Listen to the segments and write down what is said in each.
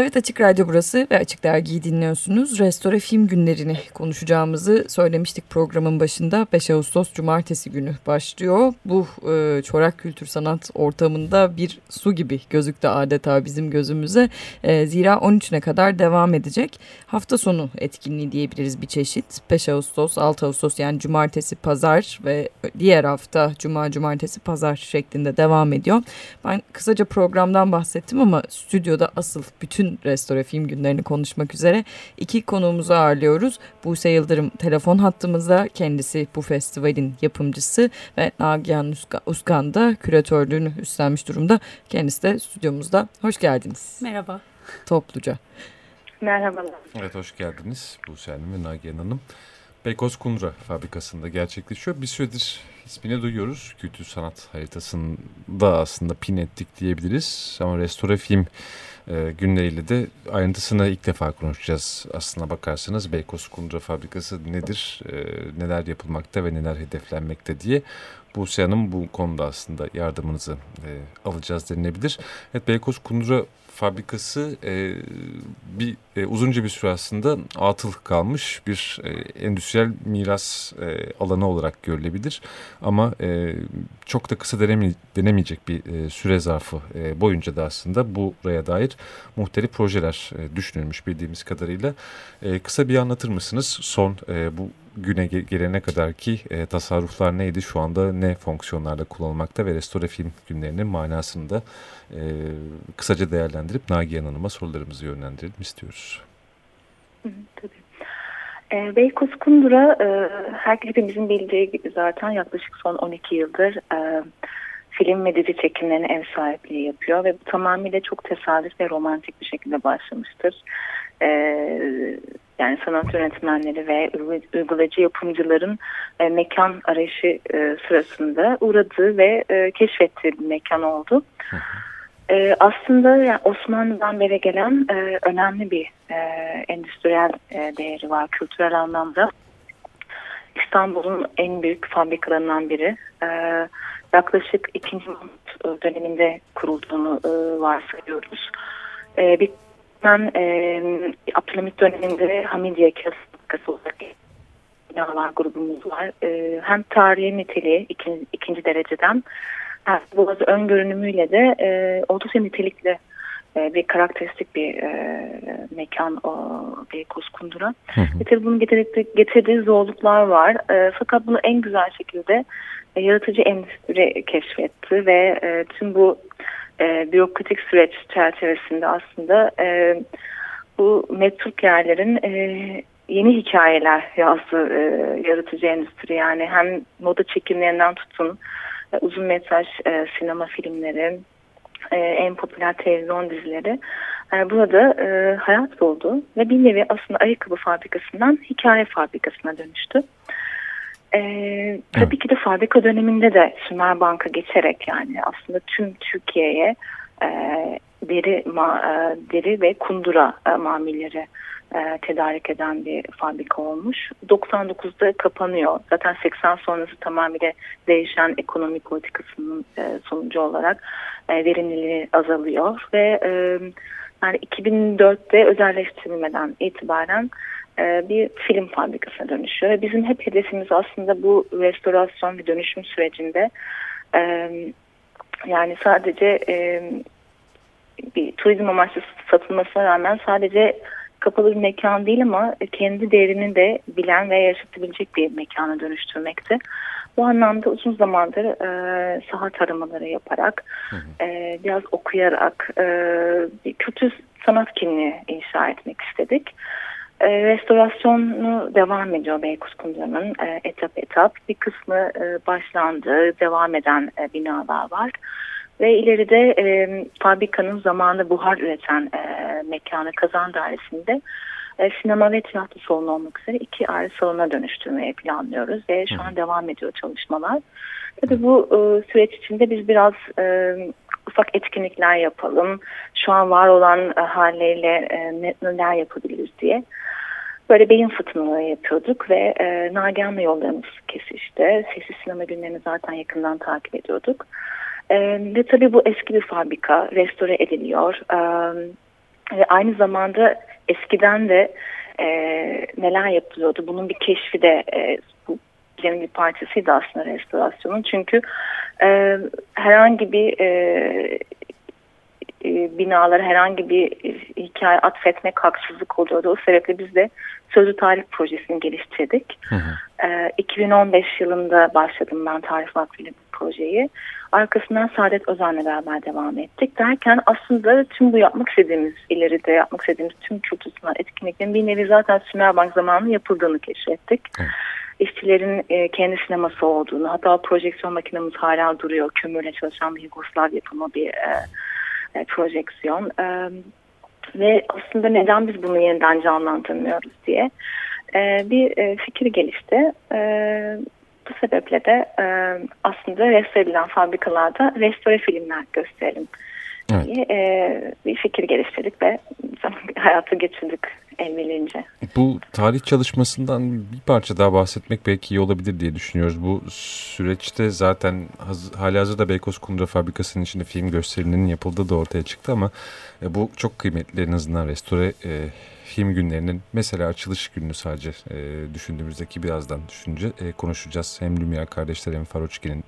Evet Açık Radyo burası ve Açık Dergi'yi dinliyorsunuz. Restore film günlerini konuşacağımızı söylemiştik programın başında. 5 Ağustos Cumartesi günü başlıyor. Bu e, çorak kültür sanat ortamında bir su gibi gözüktü adeta bizim gözümüze. E, zira 13'üne kadar devam edecek. Hafta sonu etkinliği diyebiliriz bir çeşit. 5 Ağustos, 6 Ağustos yani cumartesi, pazar ve diğer hafta cuma, cumartesi, pazar şeklinde devam ediyor. Ben kısaca programdan bahsettim ama stüdyoda asıl bütün restore film günlerini konuşmak üzere iki konuğumuzu ağırlıyoruz. Buse Yıldırım telefon hattımızda kendisi bu festivalin yapımcısı ve Nagihan Uskan da küratörlüğünü üstlenmiş durumda. Kendisi de stüdyomuzda. Hoş geldiniz. Merhaba. Topluca. Merhabalar. Evet hoş geldiniz Buse Hanım ve Nagihan Hanım. Beykoz Kundra fabrikasında gerçekleşiyor. Bir süredir ismini duyuyoruz. Kültür sanat haritasında aslında pin ettik diyebiliriz. Ama restore film e, günleriyle de ayrıntısını ilk defa konuşacağız. Aslına bakarsanız Beykoz Kundra Fabrikası nedir, e, neler yapılmakta ve neler hedeflenmekte diye Buse Hanım bu konuda aslında yardımınızı e, alacağız denilebilir. Evet Beykoz Kundra fabrikası e, bir e, uzunca bir süre aslında atıl kalmış bir e, endüstriyel miras e, alanı olarak görülebilir. Ama e, çok da kısa deneme, denemeyecek bir e, süre zarfı e, boyunca da aslında buraya dair muhtelif projeler e, düşünülmüş bildiğimiz kadarıyla. E, kısa bir anlatır mısınız son e, bu güne gelene kadar ki e, tasarruflar neydi, şu anda ne fonksiyonlarda kullanılmakta ve restore film günlerinin manasını da e, kısaca değerlendirip Nagihan Hanım'a sorularımızı yönlendirelim istiyoruz. tabii. E, Beykoz Kundura e, her, hepimizin bildiği gibi zaten yaklaşık son 12 yıldır e, film ve dizi çekimlerine ev sahipliği yapıyor ve bu tamamıyla çok tesadüf ve romantik bir şekilde başlamıştır. E, yani sanat yönetmenleri ve uygulayıcı yapımcıların e, mekan arayışı e, sırasında uğradığı ve e, keşfettiği bir mekan oldu. E, aslında yani Osmanlı'dan beri gelen e, önemli bir e, endüstriyel e, değeri var kültürel anlamda. İstanbul'un en büyük fabrikalarından biri. E, yaklaşık 2. Mahmut döneminde kurulduğunu e, varsayıyoruz. E, bir ben e, Abdülhamit döneminde Hamidiye Kasası olarak binalar grubumuz var. E, hem tarihi niteliği ikinci, ikinci dereceden hem Boğazı ön görünümüyle de e, oldukça nitelikli e, bir karakteristik bir e, mekan o Beykoz Kundura. Hı hı. tabii bunun getirdiği, getirdiği zorluklar var. E, fakat bunu en güzel şekilde e, yaratıcı endüstri keşfetti ve e, tüm bu e, bürokratik süreç çerçevesinde aslında e, bu metruk yerlerin e, yeni hikayeler yazdı e, yaratıcı endüstri yani hem moda çekimlerinden tutun uzun metraj e, sinema filmleri e, en popüler televizyon dizileri e, burada e, hayat buldu ve bir nevi aslında ayakkabı fabrikasından hikaye fabrikasına dönüştü. Ee, tabii ki de fabrika döneminde de Sümer Bank'a geçerek yani aslında tüm Türkiye'ye e, deri, ma, e, deri ve kundura e, mamilleri e, tedarik eden bir fabrika olmuş. 99'da kapanıyor. Zaten 80 sonrası tamamıyla değişen ekonomi politikasının e, sonucu olarak e, verimliliği azalıyor ve e, yani 2004'te özelleştirilmeden itibaren e, bir film fabrikasına dönüşüyor. Bizim hep hedefimiz aslında bu restorasyon ve dönüşüm sürecinde e, yani sadece e, bir turizm amaçlı satılmasına rağmen sadece kapalı bir mekan değil ama kendi değerini de bilen ve yaşatabilecek bir mekana dönüştürmekte. Bu anlamda uzun zamandır e, saha taramaları yaparak, hı hı. E, biraz okuyarak e, bir kültür sanat kimliği inşa etmek istedik. E, restorasyonu devam ediyor Beykoz Kundura'nın e, etap etap. Bir kısmı e, başlandı, devam eden e, binalar var. Ve ileride e, fabrikanın zamanında buhar üreten e, mekanı Kazan Dairesi'nde e, sinema ve tiyatro salonu olmak üzere iki ayrı salona dönüştürmeyi planlıyoruz. Ve şu an devam ediyor çalışmalar. Tabii bu e, süreç içinde biz biraz e, ufak etkinlikler yapalım. Şu an var olan e, halleriyle e, neler yapabiliriz diye böyle beyin fırtınaları yapıyorduk ve e, Nagihan'la yollarımız kesişti. Sessiz sinema günlerini zaten yakından takip ediyorduk. E, ve tabii bu eski bir fabrika, restore ediliyor. E, ve aynı zamanda eskiden de e, neler yapılıyordu bunun bir keşfi de e, bu bir parçasıydı aslında restorasyonun çünkü e, herhangi bir e, e, binalara herhangi bir hikaye atfetmek haksızlık oluyordu. O sebeple biz de Sözlü Tarih Projesi'ni geliştirdik. Hı hı. E, 2015 yılında başladım ben Tarih Vakfı'yla bu projeyi. Arkasından Saadet Özen'le beraber devam ettik. Derken aslında tüm bu yapmak istediğimiz, ileride yapmak istediğimiz tüm kültür sanat etkinliklerin bir nevi zaten Sümerbank zamanında yapıldığını keşfettik. Hı işçilerin e, kendi sineması olduğunu hatta projeksiyon makinemiz hala duruyor. Kömürle çalışan bir Yugoslav yapımı bir e, e, projeksiyon. E, ve aslında neden biz bunu yeniden canlandırmıyoruz diye e, bir e, fikir gelişti. E, bu sebeple de e, aslında restore edilen fabrikalarda restore filmler gösterelim evet. diye e, bir fikir geliştirdik ve hayatı geçirdik el Bu tarih çalışmasından bir parça daha bahsetmek belki iyi olabilir diye düşünüyoruz. Bu süreçte zaten hali hazırda Beykoz Kundura Fabrikası'nın içinde film gösterilerinin yapıldığı da ortaya çıktı ama e, bu çok kıymetli en azından restore e, film günlerinin mesela açılış gününü sadece e, düşündüğümüzdeki birazdan düşünce e, konuşacağız. Hem Lumière kardeşler hem Faroçki'nin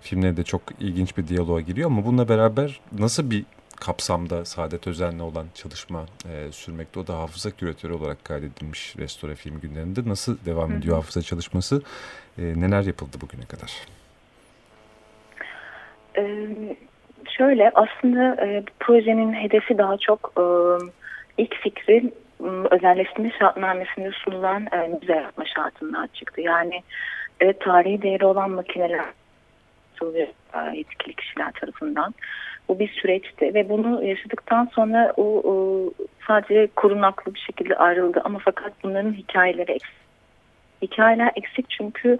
filmleri de çok ilginç bir diyaloğa giriyor ama bununla beraber nasıl bir kapsamda Saadet Özen'le olan çalışma e, sürmekte. O da hafıza küratörü olarak kaydedilmiş restore film günlerinde. Nasıl devam Hı -hı. ediyor hafıza çalışması? E, neler yapıldı bugüne kadar? Ee, şöyle aslında e, projenin hedefi daha çok e, ilk fikri özelleştirme şartnamesinde sunulan e, müze yapma şartından çıktı. Yani evet tarihi değeri olan makineler e, yetkili kişiler tarafından. Bu bir süreçti ve bunu yaşadıktan sonra o, o sadece korunaklı bir şekilde ayrıldı ama fakat bunların hikayeleri eksik. Hikayeler eksik çünkü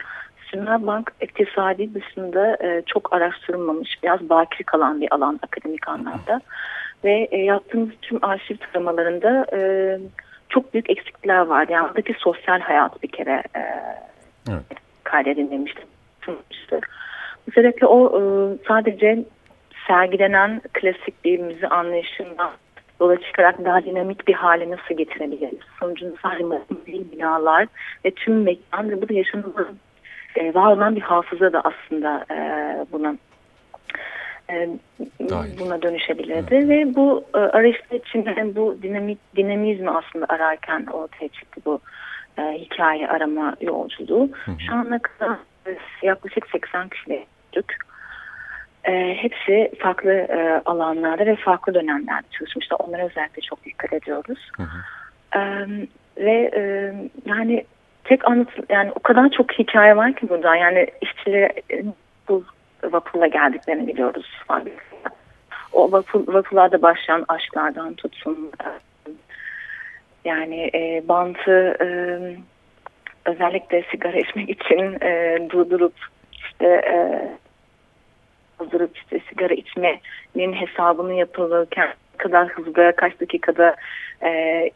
Sümer Bank iktisadi dışında e, çok araştırılmamış, biraz bakir kalan bir alan akademik anlamda. Ve e, yaptığımız tüm arşiv taramalarında e, çok büyük eksiklikler vardı. Yani oradaki sosyal hayat bir kere e, evet. kaydedilmemişti. Bu sebeple o e, sadece sergilenen klasik bir müze anlayışından yola çıkarak daha dinamik bir hale nasıl getirebiliriz? Sonucunda sadece binalar ve tüm mekan ve bu da yaşanılan e, var olan bir hafıza da aslında e, buna e, buna dönüşebilirdi evet. ve bu e, arayışlar içinde bu dinamik dinamizmi aslında ararken ortaya çıktı bu e, hikaye arama yolculuğu. Hı hı. Şu ana kadar yaklaşık 80 kişiyle e, hepsi farklı e, alanlarda ve farklı dönemlerde çalışmışlar. Onlara özellikle çok dikkat ediyoruz. Hı hı. E, ve e, yani tek anlat yani o kadar çok hikaye var ki burada. Yani işçileri bu vapurla geldiklerini biliyoruz. O vapur, vapurlarda başlayan aşklardan tutsun. E, yani e, bantı e, özellikle sigara içmek için e, durdurup işte e, kaldırıp işte sigara içmenin hesabını yapılırken kadar hızlı kaç dakikada e,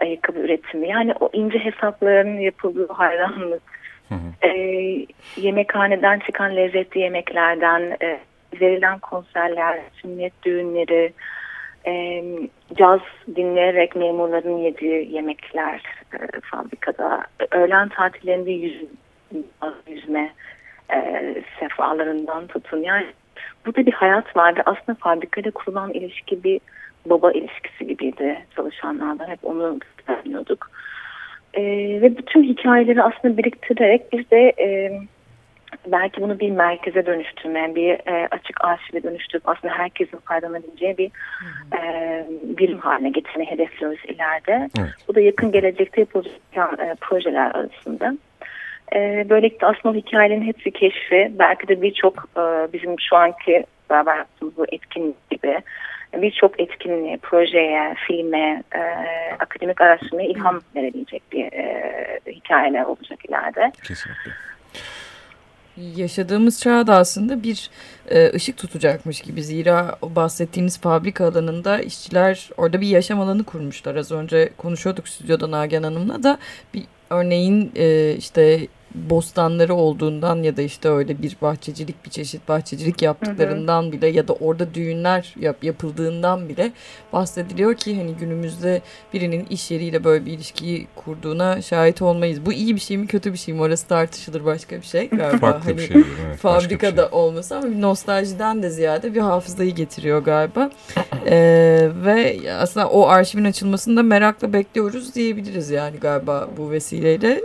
ayakkabı üretimi yani o ince hesapların yapıldığı hayranlık hı hı. E, yemekhaneden çıkan lezzetli yemeklerden e, verilen konserler sünnet düğünleri e, caz dinleyerek memurların yediği yemekler e, fabrikada öğlen tatillerinde yüz, yüzme e, sefalarından tutun. Yani burada bir hayat vardı. Aslında fabrikada kurulan ilişki bir baba ilişkisi gibiydi çalışanlarla. Hep onu gösteriyorduk. E, ve bütün hikayeleri aslında biriktirerek biz de e, belki bunu bir merkeze dönüştürme, bir e, açık arşive dönüştürüp aslında herkesin faydalanabileceği bir e, birim haline getirmeyi hedefliyoruz ileride. Evet. Bu da yakın gelecekte yapılacak e, projeler arasında. E, böylelikle aslında hikayelerin hepsi keşfi belki de birçok e, bizim şu anki beraber yaptığımız bu etkinlik gibi birçok etkinliğe, projeye, filme, e, akademik araştırmaya ilham verebilecek bir e, hikayeler olacak ileride. Kesinlikle. Yaşadığımız çağda aslında bir e, ışık tutacakmış gibi. Zira o bahsettiğiniz fabrika alanında işçiler orada bir yaşam alanı kurmuşlar. Az önce konuşuyorduk stüdyoda Nagihan Hanım'la da bir örneğin e, işte bostanları olduğundan ya da işte öyle bir bahçecilik bir çeşit bahçecilik yaptıklarından hı hı. bile ya da orada düğünler yap, yapıldığından bile bahsediliyor ki hani günümüzde birinin iş yeriyle böyle bir ilişkiyi kurduğuna şahit olmayız. Bu iyi bir şey mi kötü bir şey mi orası tartışılır başka bir şey galiba. Farklı hani, bir şey. Evet, fabrikada şey. olması ama bir nostaljiden de ziyade bir hafızayı getiriyor galiba. ee, ve aslında o arşivin açılmasını da merakla bekliyoruz diyebiliriz yani galiba bu vesileyle.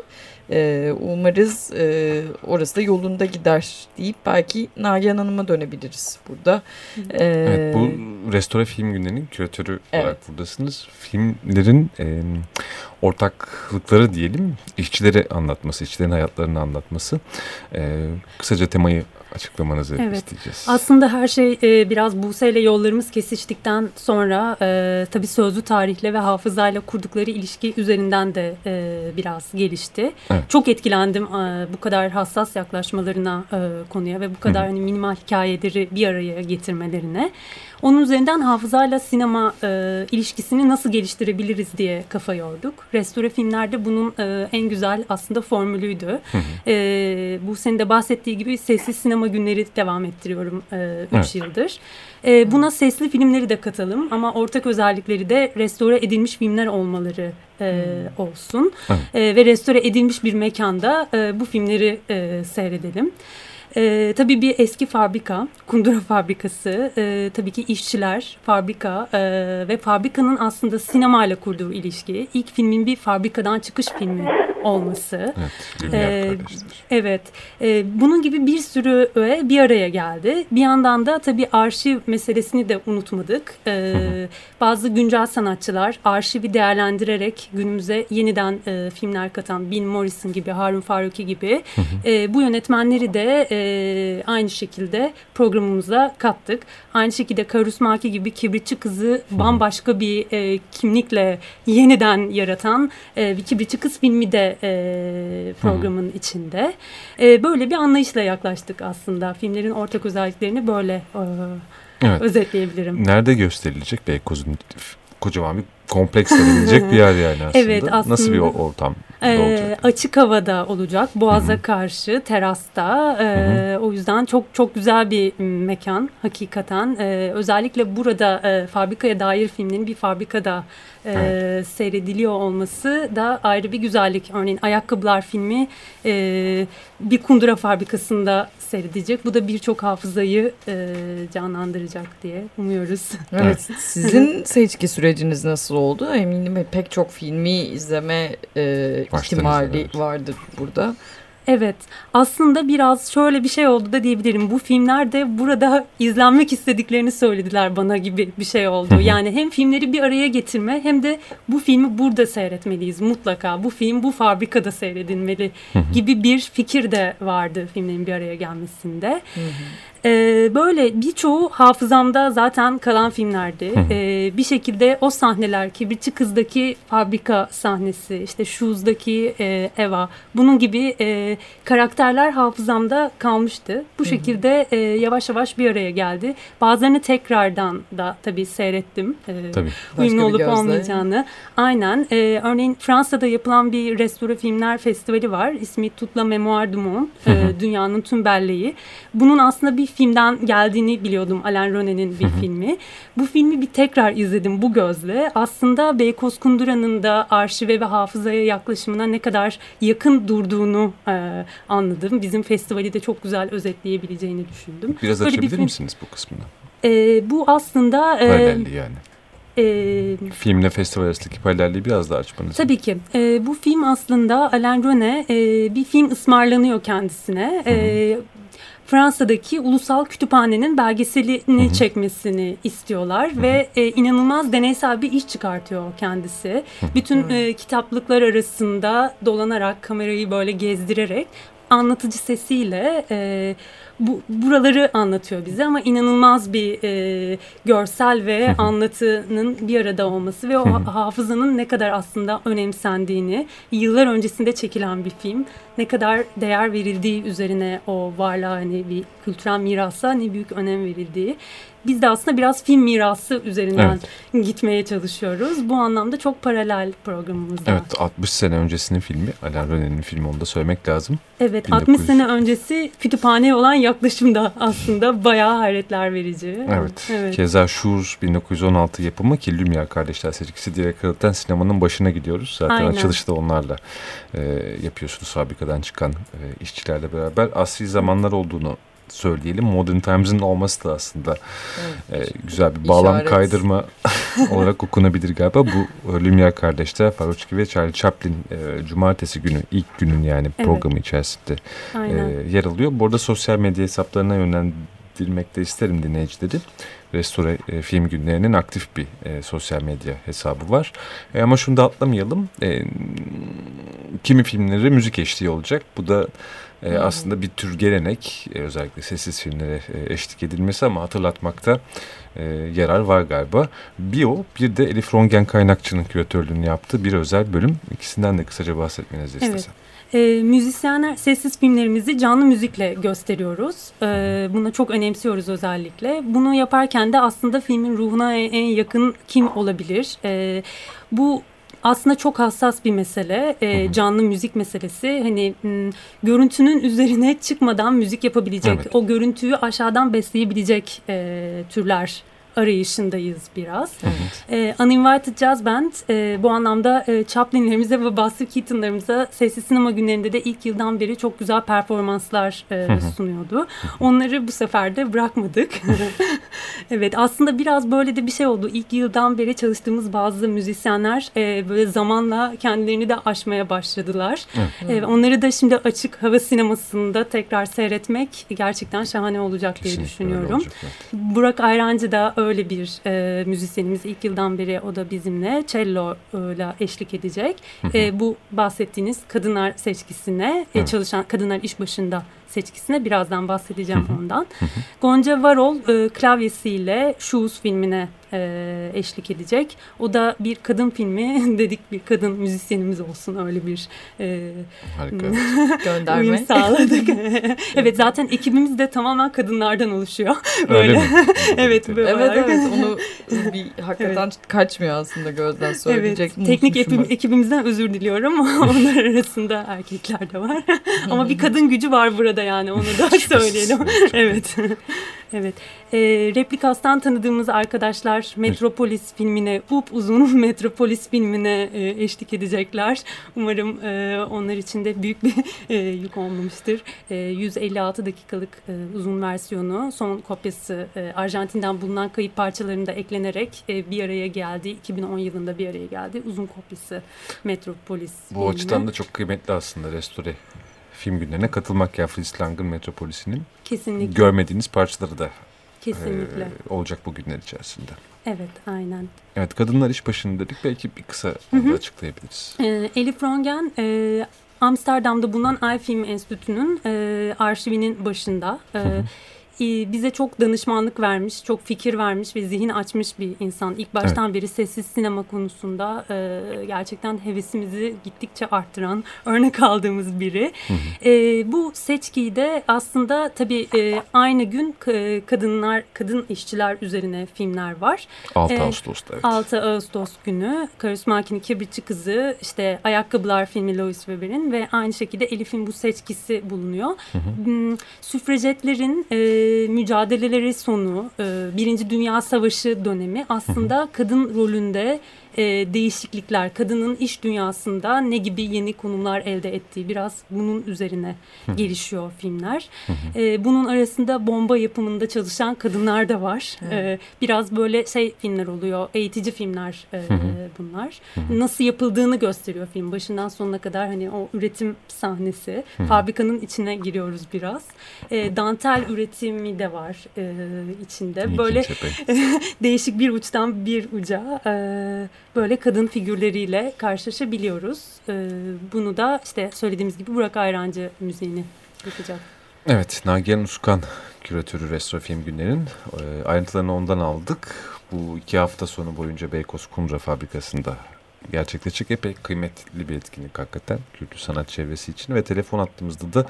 E, umarız e, orası da yolunda gider deyip belki Nagihan Hanım'a dönebiliriz burada. E, evet bu Restore Film Günleri'nin küratörü evet. olarak buradasınız. Filmlerin e, ortaklıkları diyelim işçileri anlatması, işçilerin hayatlarını anlatması. E, kısaca temayı açıklamanızı evet. isteyeceğiz. Aslında her şey e, biraz Buse ile yollarımız kesiştikten sonra e, tabii sözlü tarihle ve hafızayla kurdukları ilişki üzerinden de e, biraz gelişti. Evet. Çok etkilendim e, bu kadar hassas yaklaşmalarına e, konuya ve bu kadar hani minimal hikayeleri bir araya getirmelerine. Onun üzerinden hafızayla sinema e, ilişkisini nasıl geliştirebiliriz diye kafa yorduk. Restore filmlerde bunun e, en güzel aslında formülüydü. E, bu senin de bahsettiği gibi sessiz sinema günleri devam ettiriyorum 3 e, üç evet. yıldır. E, buna sesli filmleri de katalım ama ortak özellikleri de restore edilmiş filmler olmaları e, hmm. olsun. Evet. E, ve restore edilmiş bir mekanda e, bu filmleri e, seyredelim. E, tabii bir eski fabrika, kundura fabrikası, e, tabii ki işçiler, fabrika e, ve fabrikanın aslında sinemayla kurduğu ilişki. İlk filmin bir fabrikadan çıkış filmi olması. Evet, ee, evet. E, bunun gibi bir sürü öğe bir araya geldi. Bir yandan da tabii arşiv meselesini de unutmadık. E, bazı güncel sanatçılar arşivi değerlendirerek günümüze yeniden e, filmler katan Bill Morrison gibi, Harun Faruki gibi e, bu yönetmenleri de e, aynı şekilde programımıza kattık. Aynı şekilde Karusmaki gibi Kibritçi Kızı bambaşka bir e, kimlikle yeniden yaratan e, bir Kibritçi Kız filmi de e, programın Hı. içinde. E, böyle bir anlayışla yaklaştık aslında. Filmlerin ortak özelliklerini böyle e, evet. özetleyebilirim. Nerede gösterilecek Beykoz'un kocaman bir kompleks denilecek bir yer yani aslında. Evet aslında. Nasıl bir ortam e, Açık havada olacak. Boğaza Hı-hı. karşı terasta. E, o yüzden çok çok güzel bir mekan hakikaten. E, özellikle burada e, fabrikaya dair filmlerin bir fabrikada e, evet. seyrediliyor olması da ayrı bir güzellik. Örneğin Ayakkabılar filmi e, bir kundura fabrikasında seyredecek. Bu da birçok hafızayı e, canlandıracak diye umuyoruz. Evet. Sizin seçki süreciniz nasıl oldu? Eminim pek çok filmi izleme e, ihtimali vardır burada. Evet aslında biraz şöyle bir şey oldu da diyebilirim. Bu filmlerde burada izlenmek istediklerini söylediler bana gibi bir şey oldu. yani hem filmleri bir araya getirme hem de bu filmi burada seyretmeliyiz mutlaka. Bu film bu fabrikada seyredilmeli gibi bir fikir de vardı filmlerin bir araya gelmesinde. Ee, böyle birçoğu hafızamda zaten kalan filmlerdi. Ee, bir şekilde o sahneler, Kibritçi Kız'daki fabrika sahnesi, işte Shoes'daki e, Eva, bunun gibi e, karakterler hafızamda kalmıştı. Bu şekilde e, yavaş yavaş bir araya geldi. Bazılarını tekrardan da tabii seyrettim. E, tabii. Uyumlu olup olmayacağını. Aynen. E, örneğin Fransa'da yapılan bir restore filmler festivali var. İsmi Tutla Memoire du Monde. E, dünyanın tüm belleği. Bunun aslında bir filmden geldiğini biliyordum. Alain René'nin bir filmi. Bu filmi bir tekrar izledim bu gözle. Aslında Beykoz Kundura'nın da arşive ve hafızaya yaklaşımına ne kadar yakın durduğunu e, anladım. Bizim festivali de çok güzel özetleyebileceğini düşündüm. Biraz Böyle açabilir bir misiniz bu kısmını? E, bu aslında... E, Paralelliği yani. E, Filmle festival arasındaki paralelliği biraz daha açmanız. Tabii ki. E, bu film aslında Alain René e, bir film ısmarlanıyor kendisine. E, Fransa'daki ulusal kütüphanenin belgeselini Hı -hı. çekmesini istiyorlar Hı -hı. ve e, inanılmaz deneysel bir iş çıkartıyor kendisi. Hı -hı. Bütün e, kitaplıklar arasında dolanarak kamerayı böyle gezdirerek anlatıcı sesiyle e, bu buraları anlatıyor bize ama inanılmaz bir e, görsel ve anlatının bir arada olması ve o hafızanın ne kadar aslında önemsendiğini yıllar öncesinde çekilen bir film ne kadar değer verildiği üzerine o varlığa hani bir kültürel mirasa ne büyük önem verildiği biz de aslında biraz film mirası üzerinden evet. gitmeye çalışıyoruz. Bu anlamda çok paralel programımızda. Evet 60 sene öncesinin filmi. Alain René'nin filmi onu da söylemek lazım. Evet 1900... 60 sene öncesi kütüphaneye olan yaklaşım da aslında bayağı hayretler verici. Evet. evet. Keza Şur 1916 yapımı ki Lumière kardeşler serisi direkt aralıktan sinemanın başına gidiyoruz. Zaten Aynen. açılışı da onlarla e, yapıyorsunuz fabrikadan çıkan e, işçilerle beraber. Asri zamanlar olduğunu söyleyelim. Modern Times'ın olması da aslında evet. e, güzel bir bağlam İşaret. kaydırma olarak okunabilir galiba. Bu Lumière kardeşler Faruçki ve Charlie Chaplin e, cumartesi günü ilk günün yani evet. programı içerisinde e, yer alıyor. Bu arada sosyal medya hesaplarına yönlendirmek de isterim dinleyicileri. Restore e, Film Günleri'nin aktif bir e, sosyal medya hesabı var. E, ama şunu da atlamayalım. E, kimi filmleri müzik eşliği olacak. Bu da e, aslında bir tür gelenek e, özellikle sessiz filmlere e, eşlik edilmesi ama hatırlatmakta e, yarar var galiba. Bir o bir de Elif Rongen Kaynakçı'nın küratörlüğünü yaptığı bir özel bölüm. İkisinden de kısaca bahsetmenizi evet. istesem. E, müzisyenler sessiz filmlerimizi canlı müzikle gösteriyoruz. E, buna çok önemsiyoruz özellikle. Bunu yaparken de aslında filmin ruhuna en yakın kim olabilir? E, bu aslında çok hassas bir mesele. E, canlı müzik meselesi. Hani m, görüntünün üzerine çıkmadan müzik yapabilecek, evet. o görüntüyü aşağıdan besleyebilecek e, türler arayışındayız biraz. Evet. E, Uninvited Jazz Band e, bu anlamda e, Chaplin'lerimize ve Buster Keaton'larımıza sessiz sinema günlerinde de ilk yıldan beri çok güzel performanslar e, sunuyordu. Onları bu sefer de bırakmadık. evet aslında biraz böyle de bir şey oldu. İlk yıldan beri çalıştığımız bazı müzisyenler e, böyle zamanla kendilerini de aşmaya başladılar. Evet. E, onları da şimdi açık hava sinemasında tekrar seyretmek gerçekten şahane olacak diye Kesinlikle düşünüyorum. Burak Ayrancı da öyle bir e, müzisyenimiz ilk yıldan beri o da bizimle cello ile eşlik edecek. E, bu bahsettiğiniz kadınlar seçkisine e, çalışan kadınlar iş başında seçkisine birazdan bahsedeceğim ondan. Gonca Varol e, klavyesiyle Shoes filmine e, eşlik edecek. O da bir kadın filmi dedik bir kadın müzisyenimiz olsun öyle bir e, gönderme uyum sağladık. evet zaten ekibimiz de tamamen kadınlardan oluşuyor. Böyle. Öyle mi? evet böyle. Evet evet onu bir hakikaten evet. kaçmıyor aslında gözden söyleyecek. Evet, teknik ekibim, ekibimizden özür diliyorum. Onlar arasında erkekler de var. Ama bir kadın gücü var burada yani onu da söyleyelim. evet. Evet. E, Replikas'tan tanıdığımız arkadaşlar Metropolis filmine, up uzun Metropolis filmine e, eşlik edecekler. Umarım e, onlar için de büyük bir e, yük olmamıştır. E, 156 dakikalık e, uzun versiyonu, son kopyası e, Arjantin'den bulunan kayıp parçalarının da eklenerek e, bir araya geldi. 2010 yılında bir araya geldi. Uzun kopyası Metropolis Bu filmi. açıdan da çok kıymetli aslında restore film günlerine katılmak ya Fritz Lang'ın Metropolis'inin. Kesinlikle. Görmediğiniz parçaları da Kesinlikle. E, olacak bu günler içerisinde. Evet aynen. Evet kadınlar iş başında dedik belki bir kısa onu açıklayabiliriz. E, Elif Rongen e, Amsterdam'da bulunan iFilm Enstitüsü'nün e, arşivinin başında. E, hı hı bize çok danışmanlık vermiş, çok fikir vermiş ve zihin açmış bir insan. İlk baştan evet. beri sessiz sinema konusunda e, gerçekten hevesimizi gittikçe arttıran, örnek aldığımız biri. Hı hı. E, bu seçkiyi de aslında tabii e, aynı gün kadınlar, kadın işçiler üzerine filmler var. 6 e, Ağustos'ta evet. 6 Ağustos günü Karus Makin Kibritçi Kızı, işte Ayakkabılar filmi Louis Weber'in ve aynı şekilde Elif'in bu seçkisi bulunuyor. Hı hı. Süfrejetlerin e, mücadeleleri sonu, e, Birinci Dünya Savaşı dönemi. Aslında kadın rolünde e, değişiklikler, kadının iş dünyasında ne gibi yeni konumlar elde ettiği biraz bunun üzerine gelişiyor filmler. e, bunun arasında bomba yapımında çalışan kadınlar da var. E, biraz böyle şey filmler oluyor, eğitici filmler e, bunlar. Nasıl yapıldığını gösteriyor film başından sonuna kadar hani o üretim sahnesi. Fabrikanın içine giriyoruz biraz. E, dantel üretimi de var e, içinde. Böyle değişik bir uçtan bir uca. E, böyle kadın figürleriyle karşılaşabiliyoruz. Ee, bunu da işte söylediğimiz gibi Burak Ayrancı Müziği'ni yapacak. Evet, Nagihan Uskan küratörü Restore Film Günler'in e, ayrıntılarını ondan aldık. Bu iki hafta sonu boyunca Beykoz Kundra Fabrikası'nda gerçekleşecek epey kıymetli bir etkinlik hakikaten kültür sanat çevresi için ve telefon attığımızda da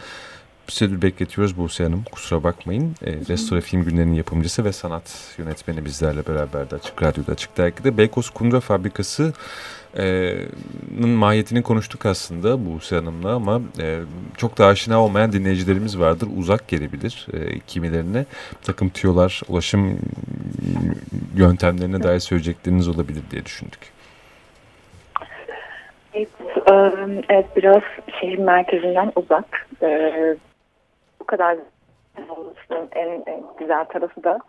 süredir bekletiyoruz Buse Hanım kusura bakmayın. E, Restore Film Günleri'nin yapımcısı ve sanat yönetmeni bizlerle beraber de Açık Radyo'da Açık Dergi'de Beykoz Kundra Fabrikası E'nin mahiyetini konuştuk aslında Buse Hanım'la ama e, çok da aşina olmayan dinleyicilerimiz vardır. Uzak gelebilir e, kimilerine. takım tüyolar, ulaşım yöntemlerine dair söyleyecekleriniz olabilir diye düşündük. Evet, evet biraz şehir merkezinden uzak. Kadar olmasının en, en güzel tarafı da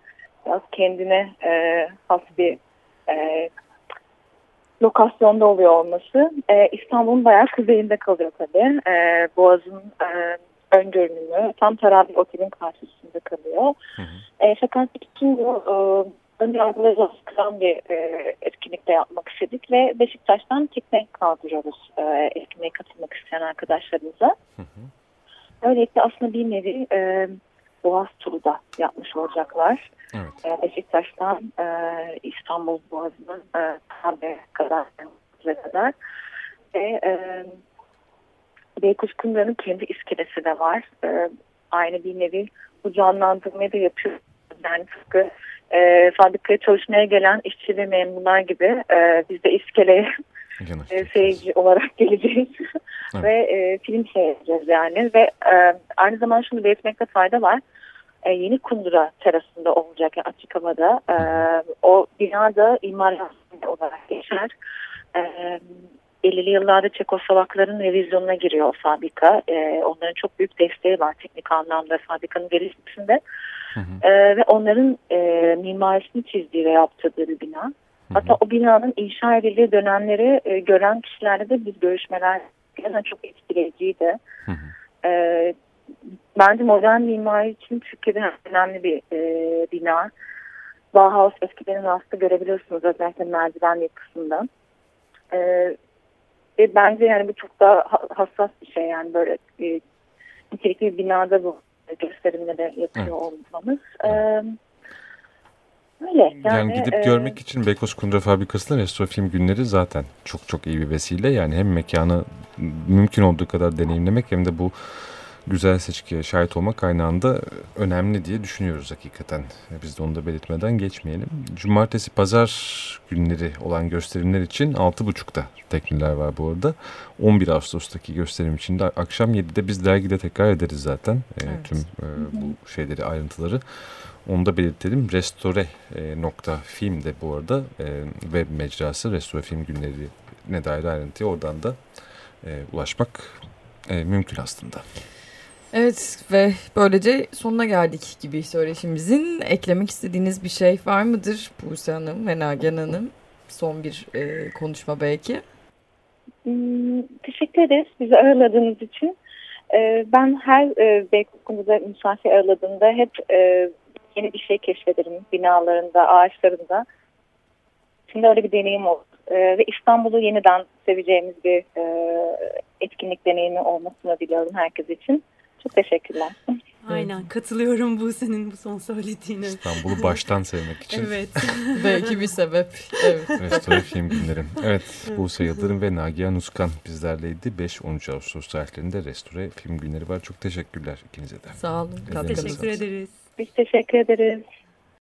biraz kendine e, has bir e, lokasyonda oluyor olması. E, İstanbul'un bayağı kuzeyinde kalıyor tabii. E, Boğaz'ın e, ön görünümü tam Tarabi Otel'in karşısında kalıyor. Hı hı. E, fakat bütün bu e, ön yargıları kıran bir e, etkinlikte yapmak istedik ve Beşiktaş'tan tekne kaldırıyoruz e, etkinliğe katılmak isteyen arkadaşlarımıza. Hı hı. Böylelikle aslında bir nevi e, Boğaz turu da yapmış olacaklar. Evet. E, Beşiktaş'tan e, İstanbul Boğazı'nın e, Tabe kadar kadar ve e, Beykoz Kumra'nın kendi iskelesi de var. E, aynı bir nevi bu canlandırmayı da yapıyor. Yani tıpkı e, fabrikaya çalışmaya gelen işçi ve memurlar gibi e, biz de iskeleye e, seyirci olarak geleceğiz evet. ve e, film seyredeceğiz yani ve e, aynı zamanda şunu belirtmekte fayda var e, yeni kundura terasında olacak yani açık havada. E, o binada imar olarak geçer. E, 50'li yıllarda Çekoslovakların revizyonuna giriyor o fabrika. E, onların çok büyük desteği var teknik anlamda fabrikanın gelişmesinde. Hı hı. E, ve onların e, mimarisini çizdiği ve yaptığı bir bina. Hatta o binanın inşa edildiği dönemleri e, gören kişilerle de biz görüşmeler yani çok etkileyiciydi. Hı hı. E, bence modern mimari için Türkiye'de önemli bir e, bina. Bauhaus eskilerin aslında görebiliyorsunuz özellikle merdiven yapısında. E, ve bence yani bu çok daha hassas bir şey yani böyle e, nitelikli bir binada bu gösterimleri yapıyor evet. olmamız. Evet. Öyle. Yani, yani gidip e, görmek için Beykoz Kundra Fabrikası'nda Restore Film Günleri zaten çok çok iyi bir vesile. Yani hem mekanı mümkün olduğu kadar deneyimlemek hem de bu güzel seçkiye şahit olmak kaynağında önemli diye düşünüyoruz hakikaten. Biz de onu da belirtmeden geçmeyelim. Cumartesi, pazar günleri olan gösterimler için 6.30'da tekniler var bu arada. 11 Ağustos'taki gösterim için de akşam 7'de biz dergide tekrar ederiz zaten. E, evet. Tüm e, bu şeyleri, ayrıntıları. Onu da belirtelim. Restore e, nokta film de bu arada e, web mecrası Restore Film Günleri ne dair ayrıntıya oradan da e, ulaşmak mümkün aslında. Evet ve böylece sonuna geldik gibi söyleşimizin. Eklemek istediğiniz bir şey var mıdır Buse Hanım ve Nagihan Hanım? Son bir e, konuşma belki. Hmm, teşekkür ederiz bizi ağırladığınız için. Ben her e, Beykoz konuda misafir ağırladığımda hep e, yeni bir şey keşfederim binalarında, ağaçlarında. Şimdi öyle bir deneyim oldu. E, ve İstanbul'u yeniden seveceğimiz bir e, etkinlik deneyimi olmasını diliyorum herkes için. Çok teşekkürler. Aynen katılıyorum bu senin bu son söylediğine. İstanbul'u baştan sevmek için. evet. Belki bir sebep. Evet. Restore film günlerim. Evet Buse Yıldırım ve Nagihan Uskan bizlerleydi. 5-13 Ağustos tarihlerinde Restore film günleri var. Çok teşekkürler ikinize de. Sağ olun. Teşekkür ederiz. Biz teşekkür ederiz.